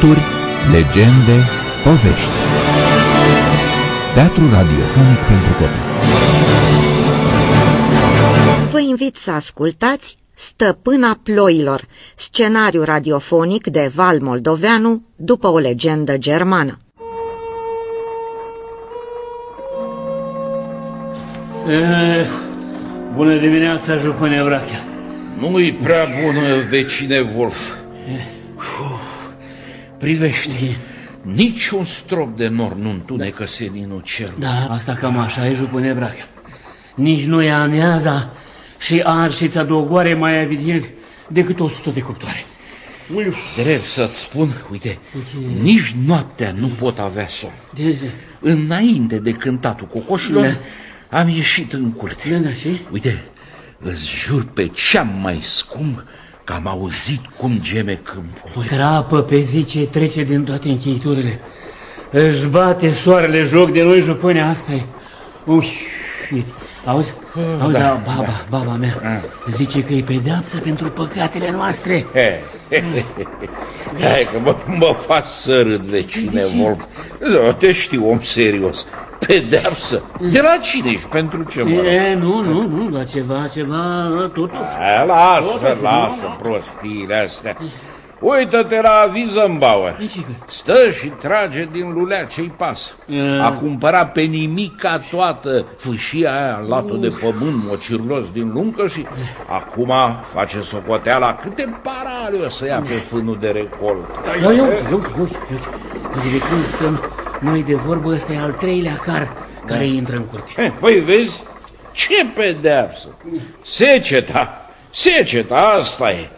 Mituri, legende, povești. Teatru radiofonic pentru copii. Vă invit să ascultați Stăpâna ploilor, scenariu radiofonic de Val Moldoveanu după o legendă germană. Eh, bună dimineața, jupâne Vrachea. Nu-i prea bună, vecine Wolf. Uf, privește, nici un strop de nor nu întunecă seninul cerului. Da, asta cam așa e, jupâne Vrachea. Nici nu e amiaza și arșița dogoare mai evident decât o sută de cuptoare. Uf. Drept să-ți spun, uite, nici noaptea nu pot avea somn. De, de. Înainte de cântatul cocoșilor, Da. am ieșit în curte. Da, da, și? Uite, îți jur pe cea mai scump că am auzit cum geme câmpul. Crapă pe zi ce trece din toate încheiturile. Își bate soarele joc de noi, jupâne, asta e. Uși, uite, auzi? Auzi, da, da, baba, baba mea, Ah. zice că e pedeapsă pentru păcatele noastre. He, he, he, he. Hai că mă, mă faci să râd, vecine De ce? Wolf. Da, te știu, om serios. Pedeapsă. De la cine și pentru ce, mă? E, nu, nu, nu, dar ceva, ceva, totuși. Hai, lasă, Totuși, lasă nu? prostiile astea. Uită-te la Wiesenbauer. Păi și că- Stă și trage din lulea ce-i pasă. E. A cumpărat pe nimica toată fâșia aia, latul de pământ mocirlos din luncă și acum face socoteala câte parale o să ia pe fânul de recolt. Ia, ia, uite, ia, uite, ia, uite, ia, uite. Uite, de când stăm noi de vorbă, ăsta e al treilea car care intră în curte. Eh, Păi vezi, ce pedeapsă. Seceta, seceta, asta e.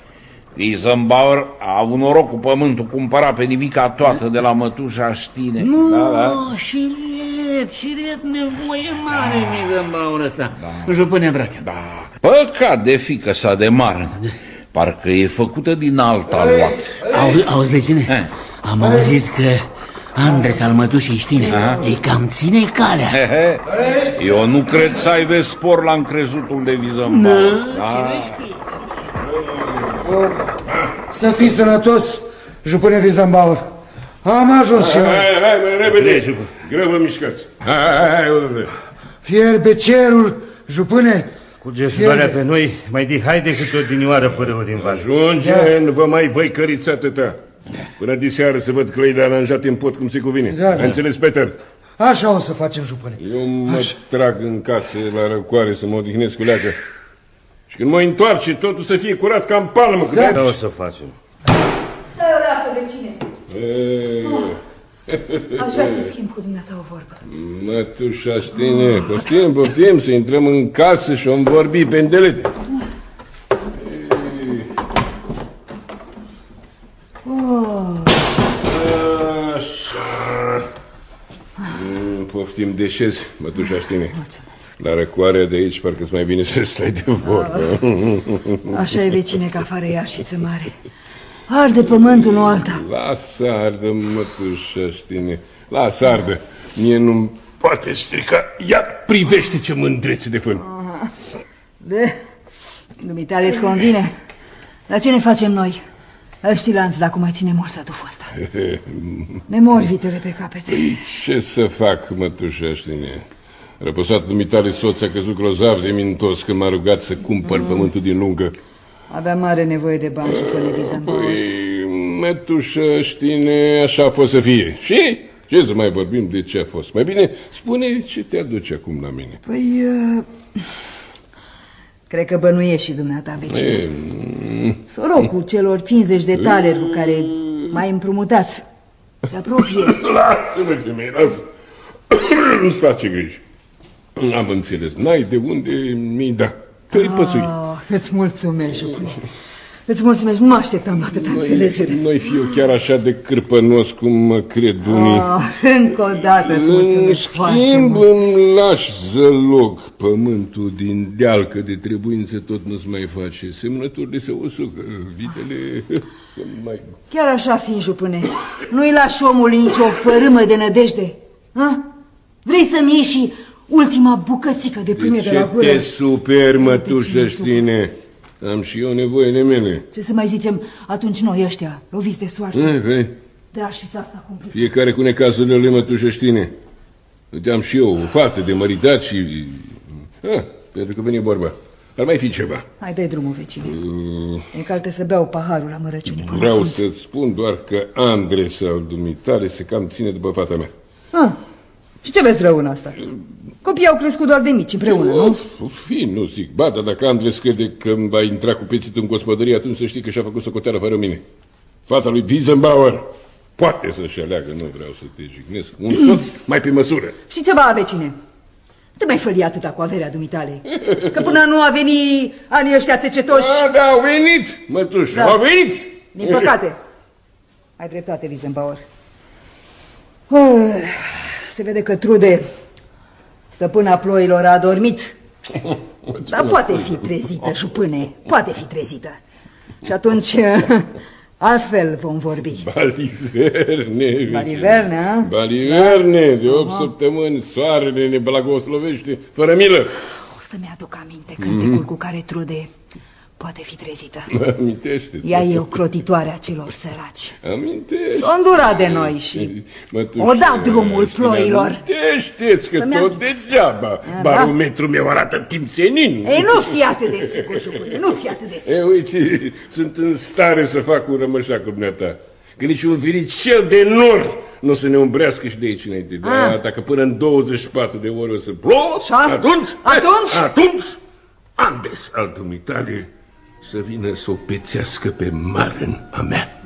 Wiesenbauer a avut noroc cu pământul, cumpăra pe nimica toată de la mătușa știne. Nu, Da, da. și red, și red nevoie mare, mi zâmbaul ăsta. Da. Jupâne Brachea. Da. Păcat de fică sa de mară. Parcă e făcută din alta luat. Auzi, auzi, vecine, Eh. am auzit că Andres al mătușii știne, Aha. îi cam ține calea. He, he. Eu nu cred să aibă spor la încrezutul de Wiesenbauer. Da. Să fii sănătos, jupâne Vizambauer. Am ajuns și noi. Hai, hai, mai repede! Greu vă mișcați! Hai, hai, hai, uite. Fierbe cerul, jupâne. Cu gestionarea pe noi, mai de hai decât o dinioară părău din val. Ajunge, nu vă mai văicăriți atâta. Până diseară să văd clăile aranjate în pot cum se cuvine. Da, da. Ai înțeles, Peter? Așa o să facem, jupâne. Eu mă Așa. trag în casă la răcoare să mă odihnesc cu leacă. Și când mă întoarce, totul să fie curat ca în palmă. Da. Da, o să facem. Stai o dată, vecine. E, Aș vrea să schimb cu dumneata o vorbă. Mătușa Stine, poftim, poftim, să intrăm în casă și om vorbi pe îndelete. Așa. Mm, Poftim de șez, mătușa Stine. La răcoarea de aici parcă-ți mai bine să stai de vorbă. Așa e vecine că afară e arșiță mare. Arde pământul, nu alta. Lasă ardă, mătușa Stine. Lasă ardă. Mie nu poate strica. Ia privește ce mândrețe de fân. De, dumitale îți convine. Dar ce ne facem noi? Știi lanț dacă mai ține mult sătuful ăsta. Ne mor vitele pe capete. Ce să fac, mătușa Stine? Răpăsatul dumitale soț a căzut grozav de mintos când m-a rugat să cumpăr pământul din lungă. Avea mare nevoie de bani și până Vizambauer. Păi, mătușa Stine, așa a fost să fie. Și ce să mai vorbim de ce a fost? Mai bine spune ce te aduce acum la mine. Păi, uh, cred că bănuiești și dumneata, vecine. E, mm, Sorocul celor 50 de taleri cu care m-ai împrumutat. Se apropie. Lasă-mă, femeie, lasă. Nu-ți face griji. Am înțeles. N-ai de unde mi da. Că-i păsui. Ah, îți mulțumesc, jupâne. Îți mulțumesc, nu mă așteptam la atâta înțelegere. Noi fi eu chiar așa de cârpănos cum mă cred unii. Ah, încă o dată îți În mulțumesc foarte schimb mult. îmi lași zălog pământul din deal, că de trebuință tot nu-ți mai face. Semnături de se usucă, vitele mai... Chiar așa fi, jupâne. Nu-i lași omului nicio fărâmă de nădejde. Ha? Vrei să-mi ieși și ultima bucățică de pâine De de la ce gură? te super, mătușă, ce știne? Am și eu nevoile mele. Ce să mai zicem atunci noi ăștia, loviți de soarte? Eh, eh, De arșița asta cumplit. Fiecare cu necazurile lui mătușăștine. Uiteam și eu, o fată de măritat și... Ah, pentru că vine vorba. Ar mai fi ceva. Hai, dai drumul, vecine. Uh, E calte să beau paharul la mărăciune. până vreau fund. să-ți spun doar că Andres al dumitale se cam ține după fata mea. Ah, și ce vezi rău în asta? Copiii au crescut doar de mici împreună, nu? Of, fi, nu zic. Ba, dar dacă Andres crede că îmi va intra cu pețit în gospodărie, atunci să știi că și-a făcut socoteală fără mine. Fata lui Wiesenbauer poate să-și aleagă, nu vreau să te jignesc, un soț mai pe măsură. Și ceva, vecine? Nu te mai făli atâta cu averea dumitale. Că până nu a venit anii ăștia secetoși. Da, da, au venit, mătușă, Da. au venit! Din păcate. Ai dreptate, Wiesenbauer. Oh, se vede că Trude, stăpâna ploilor, a adormit. Dar poate fi trezită, jupâne, poate fi trezită. Și atunci, altfel vom vorbi. Baliverne, Baliverne, a? Baliverne, de 8 săptămâni, soarele ne blagoslovește, fără milă. O să-mi aduc aminte cântecul cu care Trude poate fi trezită. Mă amintește Ea e o crotitoare a celor săraci. Amintește. S-o îndura de noi și Mătușă, o da drumul și ploilor. Amintește-ți că Să-mi tot aduc. degeaba. da. Barometrul meu arată timp senin. Ei, nu fi atât de sigur, jupâne, nu fi atât de sigur. E, uite, sunt în stare să fac un rămășac cu dumneata. Că niciun viricel de nor nu o să ne umbrească și de aici înainte. Dar Ah. dacă până în 24 de ore o să plouă, Și a- atunci, atunci? atunci, Andes al dumitale să vină să o pețească pe Maren a mea.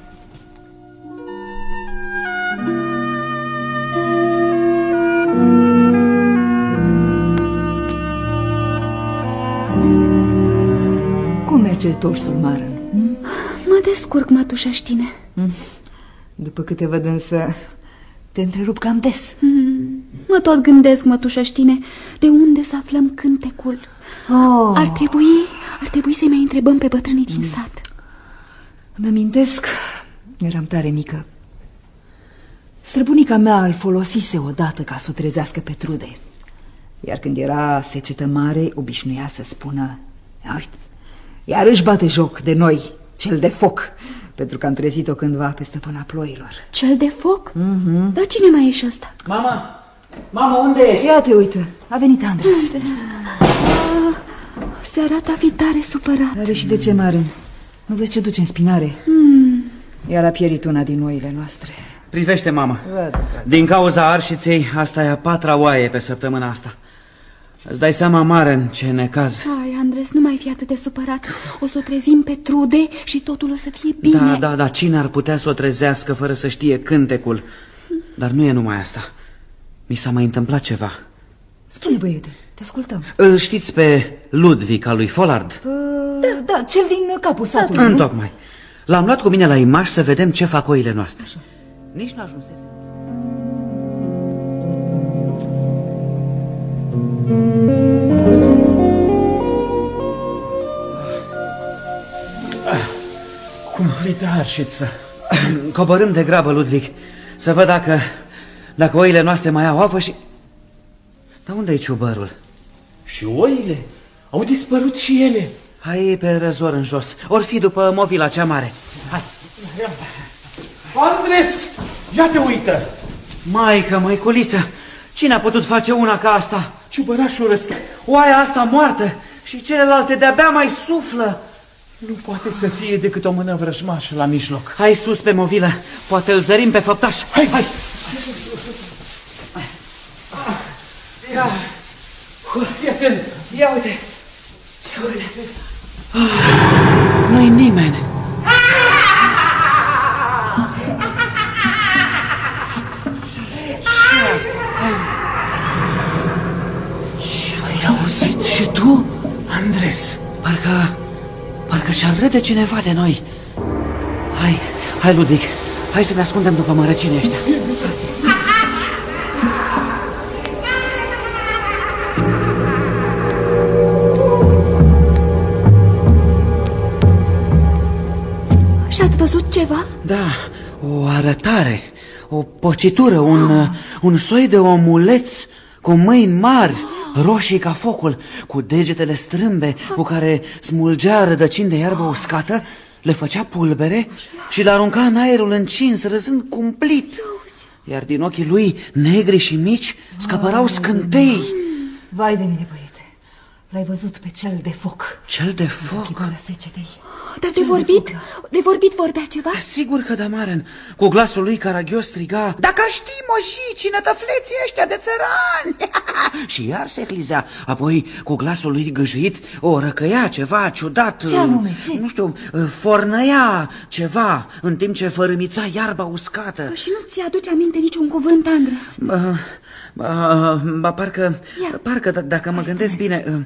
Cum merge torsul, Maren? Mă descurc, mătușăștine. După câte văd însă, te întrerup cam des. Hmm, Mă tot gândesc, mătușăștine, de unde să aflăm cântecul. Oh, Ar trebui, ar trebui să-i mai întrebăm pe bătrânii din sat. îmi amintesc, eram tare mică. Străbunica mea îl folosise odată ca să o trezească pe trude. Iar când era secetă mare, obișnuia să spună, "Ia uite, iar își bate joc de noi, cel de foc, pentru că am trezit-o cândva pe stăpâna ploilor. Cel de foc? Mhm. Dar cine mai e și ăsta? Mama, mama, unde ești? Ia te uite, a venit Andres. Ah, se arată a fi tare supărat. Are și de ce, Maren? Nu vezi ce duce în spinare? Hmm. Iar a pierit una din oile noastre. Privește, mama. Văd, văd. Din cauza arșiței, asta e a patra oaie pe săptămâna asta. Îți dai seama, Maren, ce necaz. Hai, Andres, nu mai fi atât de supărat. O să o trezim pe trude și totul o să fie bine. Da, da, da, cine ar putea să o trezească fără să știe cântecul? Dar nu e numai asta. Mi s-a mai întâmplat ceva. Spune, băiete, te ascultăm. Îl știți pe Ludwig al lui Follard? Da, da, cel din capul satului, nu? Întocmai. L-am luat cu mine la imaj să vedem ce fac oile noastre. Nici nu ajunsese. Cum uite arșiță. Coborâm de grabă, Ludwig, să văd dacă, dacă oile noastre mai au apă și... Dar unde e ciubărul? Și oile? Au dispărut și ele. Hai pe răzor în jos. Or fi după movila cea mare. Hai. Andres, ia te uită! Maică, măiculiță, cine a putut face una ca asta? Ciubărașul ăsta Oaia asta moartă și celelalte de-abia mai suflă. nu poate să fie decât o mână vrăjmașă la mijloc. Hai sus pe movilă, poate îl zărim pe făptaș. Hai, hai! Ia, Fii atent! ia uite. Ia uite. Ah, Nu-i nimeni. Ai auzit și tu, Andres? Parcă, parcă și-ar râde cineva de noi. Hai, hai, Ludwig, hai să ne ascundem după mărăcine ăștia. Ceva? Da, o arătare, o pocitură, un, uh, un soi de omuleț cu mâini mari, roșii ca focul, cu degetele strâmbe, cu care smulgea rădăcini de iarbă uscată, le făcea pulbere și le arunca în aerul încins, râzând cumplit. Iar din ochii lui, negri și mici, scăpărau scântei. Vai de mine, băiete. L-ai văzut pe cel de foc. Cel de foc? Chiparea secetei. Dar de vorbit, de vorbit vorbea ceva? Sigur că da, Maren. Cu glasul lui caragios striga Dacă ar ști moșii, nătăfleții ăștia de țărani Și iar se clizea Apoi cu glasul lui gâjuit O răcăia ceva ciudat Ce anume, ce? Nu știu, fornăia ceva În timp ce fărâmița iarba uscată Și nu ți aduce aminte niciun cuvânt, Andres? Ba, ba, ba parcă, Ia. parcă d- dacă mă gândesc bine uh,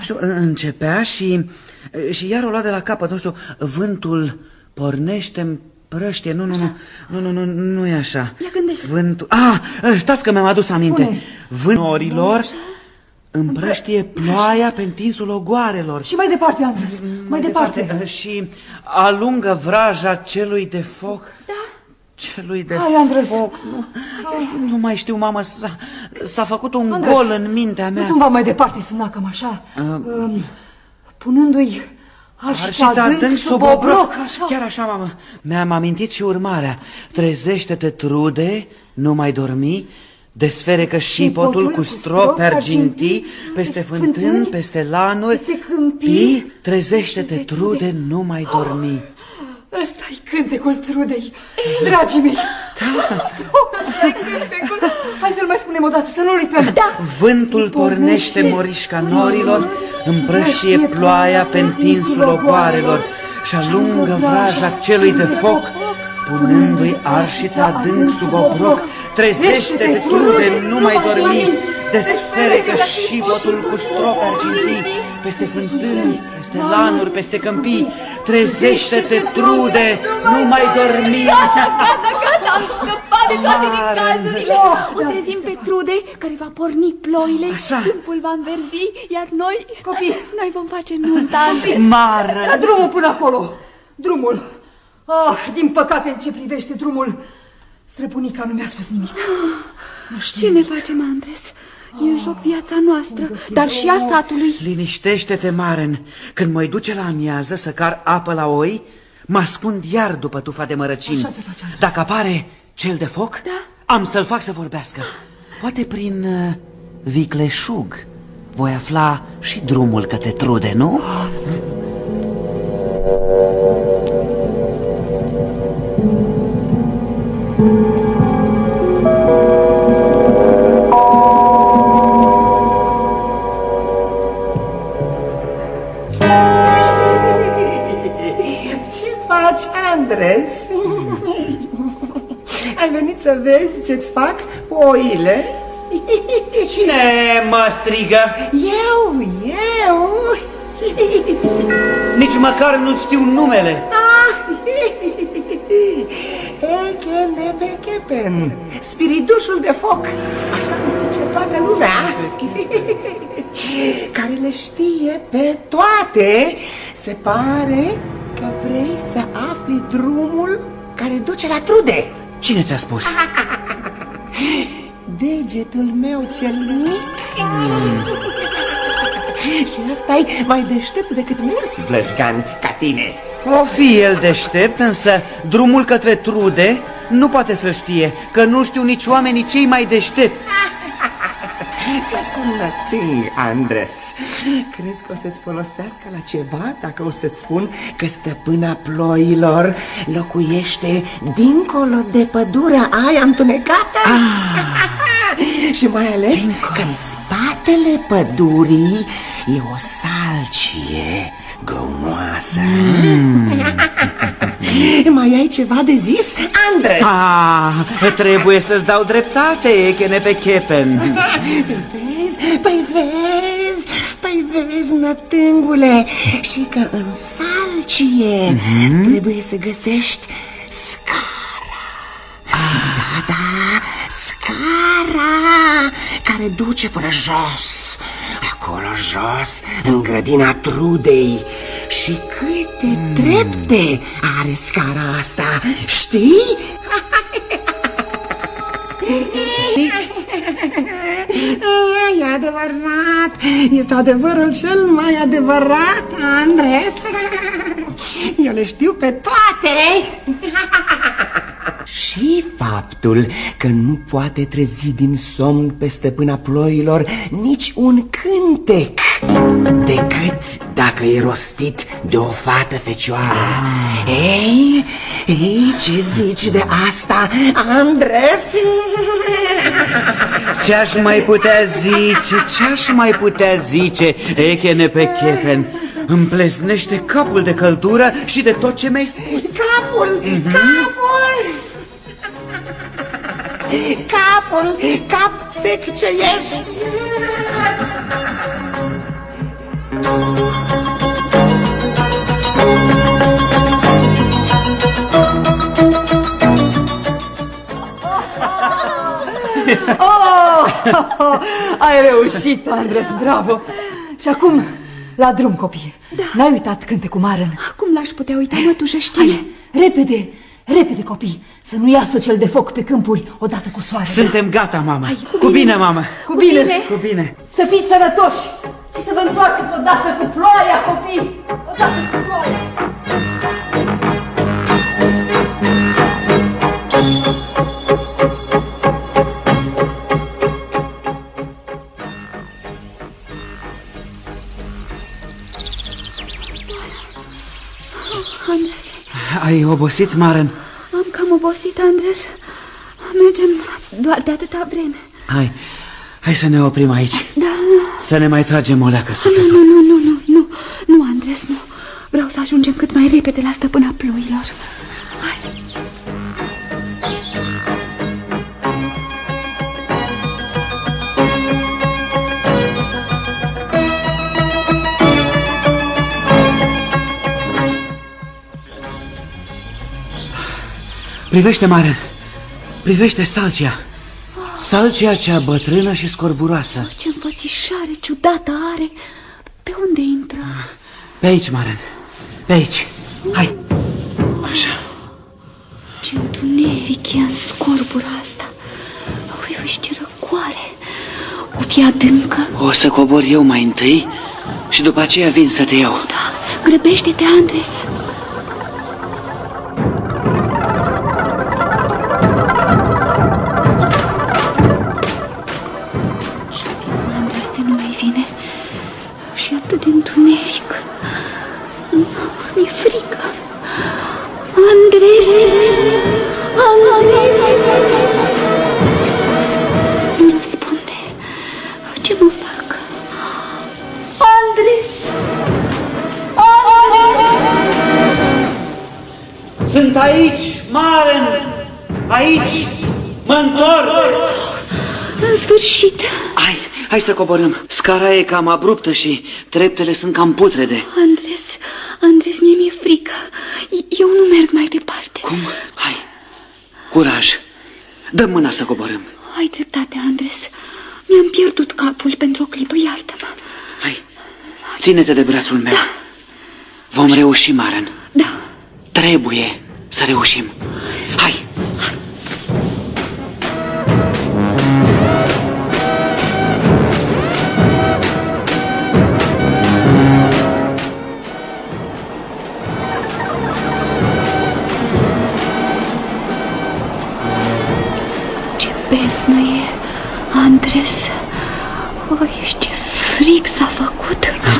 știu, începea și, și iar o lua de la capăt, nu știu, vântul pornește în prăștie, nu, nu, nu, nu, nu, nu, nu e așa. Ia gândește. Vântul, ah, stați că mi-am adus aminte. Spune. Vânturilor împrăștie ploaia pe întinsul ogoarelor. Și mai departe, Andres, mai departe. uh, Și alungă vraja celui de foc. Da. Celui de Hai, Andres. foc. Nu, nu mai știu, mamă, s-a, s-a făcut un Andres, gol în mintea Nu mea. cumva mai departe suna cam așa, Uh, um, punându-i arșița Arșița adânc sub obroc, așa. Chiar așa, mamă. Mi-am amintit și urmarea. Trezește-te, trude, nu mai dormi, desferecă șipotul cu stropi argintii, peste fântâni, peste lanuri, peste câmpii, pii, trezește-te, trude, nu mai dormi. Ăsta-i cântecul trudei, dragii mei. Ăsta-i cântecul. Hai să-l mai spunem o dată, să nu uităm. Da. Vântul pornește morișca norilor, împrăștie ploaia pe întinsul ogoarelor și alungă vraja celui de foc, punându-i arșița adânc sub obroc. Trezește-te, trude, nu mai dormi, desferecă șipotul cu stropi argintii, peste fântâni, peste lanuri, peste câmpii. Trezește-te, trude, nu mai dormi. Gata, gata, gata, am scăpat de toate Mare. necazurile. O trezim pe Trude, care va porni ploile, Așa. câmpul va înverzi, iar noi, copii, noi vom face nunta, Andres. La Mare. drumul până acolo, drumul. Ah, din păcate, în ce privește drumul, străbunica nu mi-a spus nimic. Ce ne facem, Andres? E în joc viața noastră, dar și a satului. Liniștește-te, Maren. Când mă duce la amiază să car apă la oi, mă ascund iar după tufa de mărăcini. Așa se face, Andres. Dacă apare cel de foc, Da. am să-l fac să vorbească. Poate prin uh, vicleșug voi afla și drumul către trude, nu? Ce Andres? Ai venit să vezi ce-ți fac oile? Cine mă strigă? Eu, eu! Nici măcar nu știu numele. Echenepechepen, spiridușul de foc, așa îmi zice toată lumea, care le știe pe toate. Se pare că vrei să afli drumul care duce la trude. Cine ți-a spus? Degetul meu cel mic. Și ăsta e mai deștept decât mulți blășcani ca tine. O fi el deștept, însă drumul către trude nu poate să știe, că nu știu nici oamenii cei mai deștepți. Ești un nătâng, Andres. Crezi că o să-ți folosească la ceva dacă o să-ți spun că stăpâna ploilor locuiește dincolo de pădurea aia întunecată? Și mai ales Dincolo. că în spatele pădurii e o salcie găunoasă. Mm. mai ai ceva de zis, Andres? Ah, trebuie să-ți dau dreptate, chene pe chepen. Vezi? Păi vezi? Păi vezi, nătângule, și că în salcie mm-hmm. trebuie să găsești scara. Ah. Da, da, scara care duce până jos, acolo jos, în grădina trudei. Și câte mm. trepte are scara asta, știi? E adevărat, este adevărul cel mai adevărat, Andres. E Eu le știu pe toate! Și faptul că nu poate trezi din somn pe stăpâna ploilor nici un cântec Decât dacă e rostit de o fată fecioară ah. Ei, ei, ce zici de asta, Andres? Ce-aș mai putea zice, ce-aș mai putea zice, Echene pe Chefen Îmi pleznește capul de căldură și de tot ce mi-ai spus Capul, mm -hmm. capul! Capul, cap sec ce ești! Oh, ai reușit, Andres, bravo! Și acum, la drum, copii. Da. N-ai uitat cântecul Maren? Cum l-aș putea uita, mătușă, știi? Hai, repede, repede, copii, să nu iasă cel de foc pe câmpuri odată cu soarele. Suntem gata, mama. Hai, cu, bine. cu bine, mama. Cu bine. Cu bine. Să fiți sănătoși și să vă întoarceți odată cu ploaia, copii. Odată cu ploaia. Ai obosit, Maren? Am cam obosit, Andres. Mergem doar de atâta vreme. Hai, hai să ne oprim aici. Da. Să ne mai tragem o leacă sufletul. Nu, nu, nu, nu, nu, nu, Andres, nu. Vreau să ajungem cât mai repede la stăpâna ploilor. Privește, Maren. Privește Salcia. Salcia cea bătrână și scorburoasă. Oh, ce înfățișare ciudată are. Pe unde intră? Pe aici, Maren. Pe aici. Hai. Așa. Ce întuneric e în scorbura asta. Ui, uite ce răcoare. O fi adâncă? O să cobor eu mai întâi și după aceea vin să te iau. Da, grăbește-te, Andres. Sfârșit. Hai, hai să coborâm. Scara e cam abruptă și treptele sunt cam putrede. Andres, Andres, mie mi-e frică. Eu nu merg mai departe. Cum? Hai, curaj. Dă mâna să coborâm. Ai dreptate, Andres. Mi-am pierdut capul pentru o clipă, iartă-mă. Hai, ține-te de brațul meu. Da. Vom reuși, Maren. Da. Trebuie să reușim. Hai.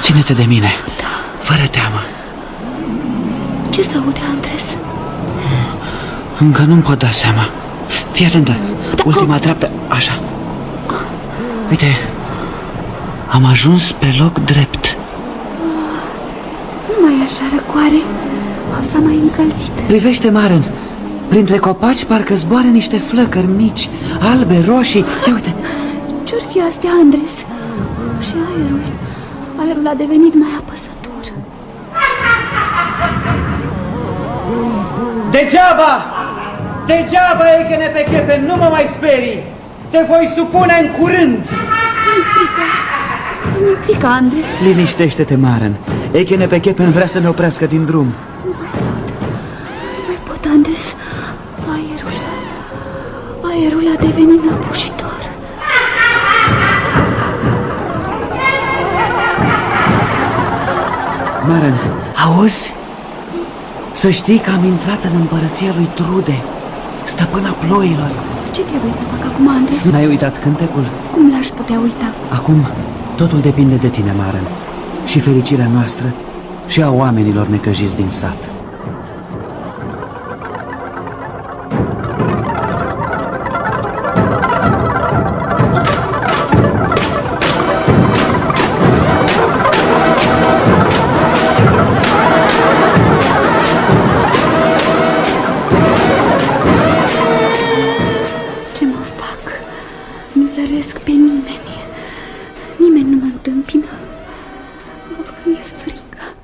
Ține-te de mine. Da. Fără teamă. Ce se aude, Andres? Încă nu-mi pot da seama. Fii atentă. Da, Ultima cum? dreaptă. Așa. Uite. Am ajuns pe loc drept. Nu mai e așa răcoare. O să mai încălzit. Privește, Maren. Printre copaci parcă zboară niște flăcări mici, albe, roșii. Ia uite. Ce-or fi astea, Andres? Și aerul. Aerul a devenit mai apăsător. Degeaba! Degeaba, Echene pe chepe, nu mă mai sperii! Te voi supune în curând! Mi-e frică! Mi-e frică, Andres! Liniștește-te, Maren. Echene pe chepen vrea să ne oprească din drum. Nu mai pot. Nu mai pot, Andres. Aerul... Aerul a devenit năbușitor. Maren, auzi? Să știi că am intrat în împărăția lui Trude, stăpâna ploilor. Ce trebuie să fac acum, Andres? N-ai uitat cântecul? Cum l-aș putea uita? Acum, totul depinde de tine, Maren. Și fericirea noastră și a oamenilor necăjiți din sat. Nu zăresc pe nimeni. Nimeni nu mă întâmpină. Oh, mi-e frică.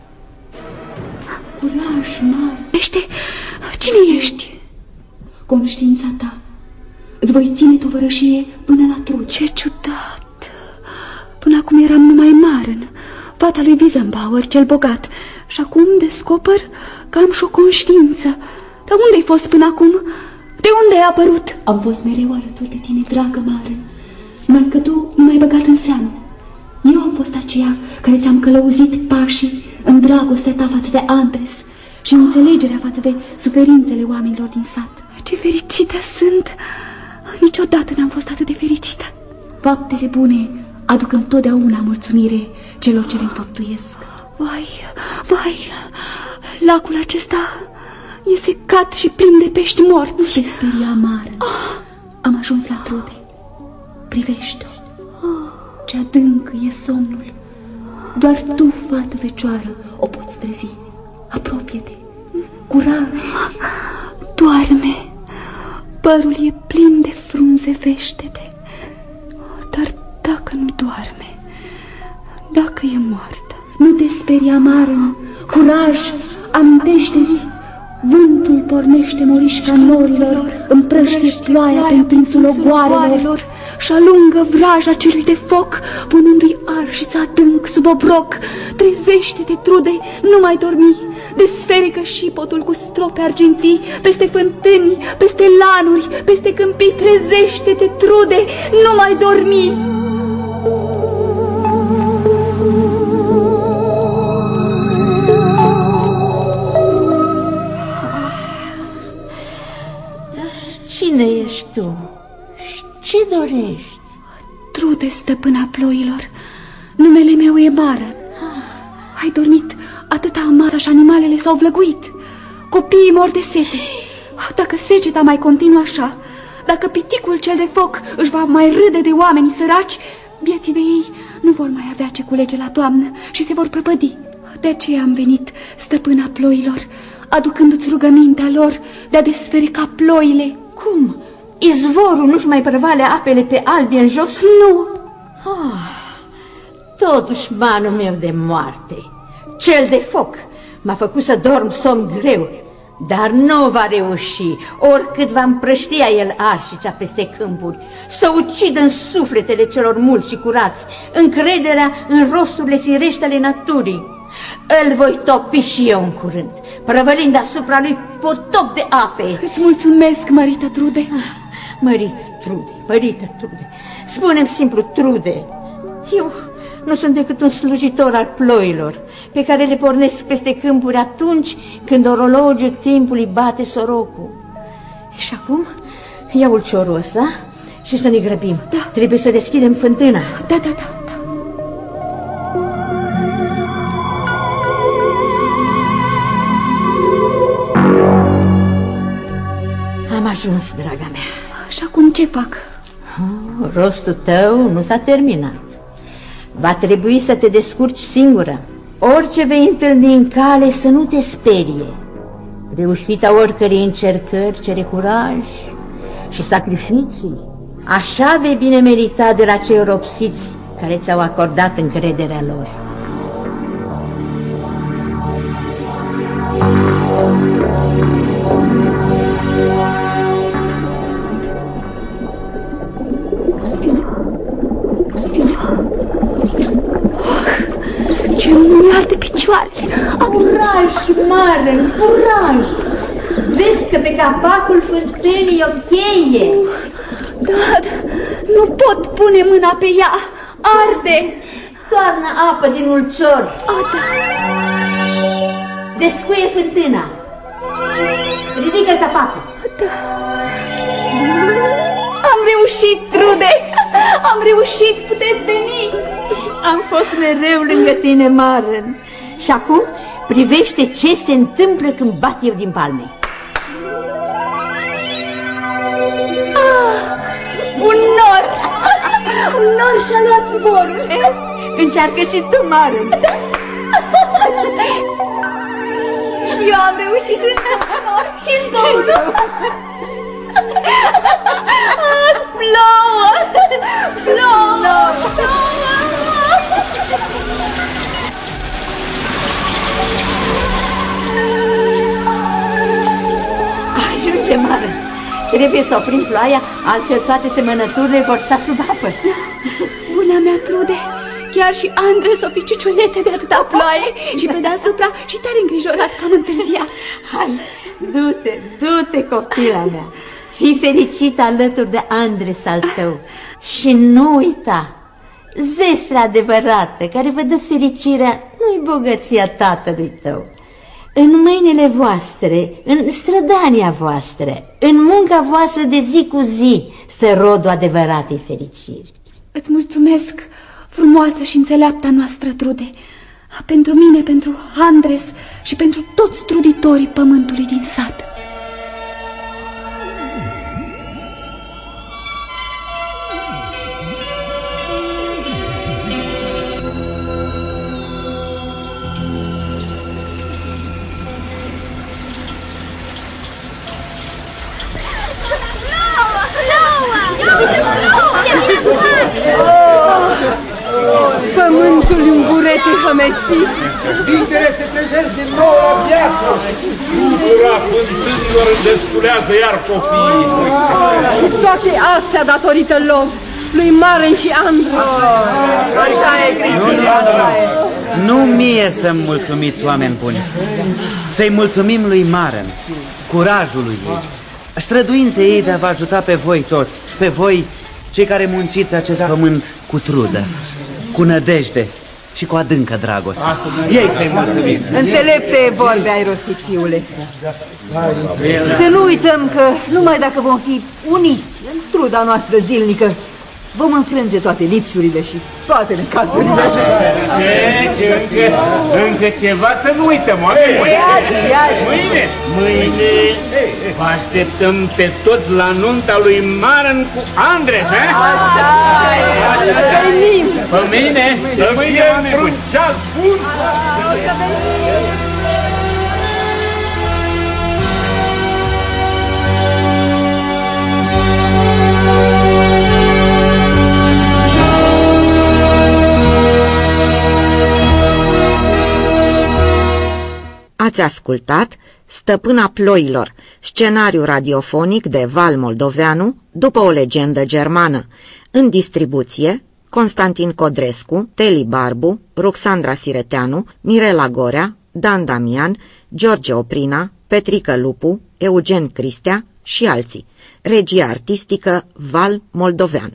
Curaj mare. Ește, cine ești? Conștiința ta. Îți voi ține tovărășie până la trut. Ce ciudat. Până acum eram numai Maren, fata lui Wiesenbauer, cel bogat. Și acum descoper că am și o conștiință. Dar unde ai fost până acum? De unde ai apărut? Am fost mereu alături de tine, dragă Maren. Numai că tu nu m-ai băgat în seamă. Eu am fost aceea care ți-am călăuzit pașii în dragostea ta față de Andres și în înțelegerea față de suferințele oamenilor din sat. Ce fericită sunt! Niciodată n-am fost atât de fericită. Faptele bune aduc întotdeauna mulțumire celor ce le înfăptuiesc. Vai, vai, lacul acesta e secat și plin de pești morți. Ce speria amară. Am ajuns la trude. Privește-o. Ce adânc e somnul. Doar tu, fată fecioară, o poți trezi. Apropie-te. Curaj. Doarme. Părul e plin de frunze veștete. Dar dacă nu doarme, dacă e moartă, nu te speria, Maren. Curaj, amintește-ți. Vântul pornește morișca norilor, împrăștie ploaia pe întinsul ogoarelor și alungă vraja celui de foc, punându-i arșița adânc sub obroc. Trezește-te, trude, nu mai dormi, desferică șipotul cu strope argintii, peste fântâni, peste lanuri, peste câmpii, trezește-te, trude, nu mai dormi! Cine ești tu? Și ce dorești? Trude, stăpâna ploilor, numele meu e Maren. Ai dormit atâta amara și animalele s-au vlăguit. Copiii mor de sete. Dacă seceta mai continuă așa, dacă piticul cel de foc își va mai râde de oamenii săraci, vieții de ei nu vor mai avea ce culege la toamnă și se vor prăpădi. De aceea am venit, stăpâna ploilor, aducându-ți rugămintea lor de a desferica ploile. Cum? Izvorul nu-și mai prevale apele pe albi în jos? Nu! Oh, tot dușmanul meu de moarte, cel de foc, m-a făcut să dorm somn greu, dar nu va reuși, oricât va împrăștia el arșicea peste câmpuri, să ucidă în sufletele celor mulți și curați, încrederea în rosturile firește ale naturii. Îl voi topi și eu în curând, prăvălind asupra lui potop de ape. Îți mulțumesc, mărită Trude. Mărită Trude, mărită Trude, spune-mi simplu Trude. Eu nu sunt decât un slujitor al ploilor, pe care le pornesc peste câmpuri atunci când orologiul timpului bate sorocul. Și acum iau ulciorul ăsta și să ne grăbim. Da. Trebuie să deschidem fântâna. Da, da, da. Am ajuns, draga mea. Și acum ce fac? Oh, rostul tău nu s-a terminat. Va trebui să te descurci singură. Orice vei întâlni în cale să nu te sperie. Reușita oricărei încercări cere curaj și sacrificii. Așa vei bine merita de la cei ropsiți care ți-au acordat încrederea lor. Capacul fântânii e o cheie. Da, da, nu pot pune mâna pe ea. Arde! Toarnă apă din ulcior. A, da. Descuie fântâna. Ridică-l tapacul. Am reușit, Trude! Am reușit, puteți veni! Am fost mereu lângă tine, Maren. Și acum privește ce se întâmplă când bat eu din palme. Un nor și-a luat zborul! Încearcă și tu, Maren. și eu am reușit încă un nor și încă unul! Plouă! Plouă! Ajunge, Maren. Trebuie să oprim ploaia, altfel toate semănăturile vor sta sub apă. Buna mea, Trude! Chiar și Andres o fi ciuciulete de atâta ploaie și pe deasupra și tare îngrijorat că am întârziat. Hai, du-te, du-te, copila mea. Fii fericit alături de Andres al tău. Și nu uita, zestrea adevărată care vă dă fericirea nu-i bogăția tatălui tău. În mâinile voastre, în strădania voastră, în munca voastră de zi cu zi, stă rodul adevăratei fericiri. Îți mulțumesc, frumoasă și înțeleapta noastră, Trude, pentru mine, pentru Andres și pentru toți truditorii pământului din sat. Burete hămesit. Vintele se trezesc din nou la viață. Șutura fântânilor îndesculează iar copiii. Și toate astea datorită lor, lui Maren și Andrei. Așa e, Cristina, așa e. Nu mie să-mi mulțumiți, oameni buni. Să-i mulțumim lui Maren, curajului ei, străduinței ei de a vă ajuta pe voi toți, pe voi cei care munciți acest pământ cu trudă, cu nădejde și cu adâncă dragoste. Ei să-i mulțumiți. Înțelepte vorbe ai rostit, fiule. Și să nu uităm că numai dacă vom fi uniți în truda noastră zilnică, vom înfrânge toate lipsurile și toate necazurile. Ce, ce, încă, încă ceva să nu uităm, oameni. Iați, iați. Mâine, mâine vă așteptăm pe toți la nunta lui Maren cu Andres, eh? Așa e, Așa, să venim. Pe mâine, să fie într-un ceas bun. O să venim. Ați ascultat Stăpâna Ploilor, scenariu radiofonic de Val Moldoveanu după o legendă germană, în distribuție Constantin Codrescu, Teli Barbu, Ruxandra Sireteanu, Mirela Gorea, Dan Damian, George Oprina, Petrică Lupu, Eugen Cristea și alții. Regia artistică Val Moldoveanu.